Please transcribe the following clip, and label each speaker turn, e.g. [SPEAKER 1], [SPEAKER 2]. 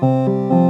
[SPEAKER 1] Música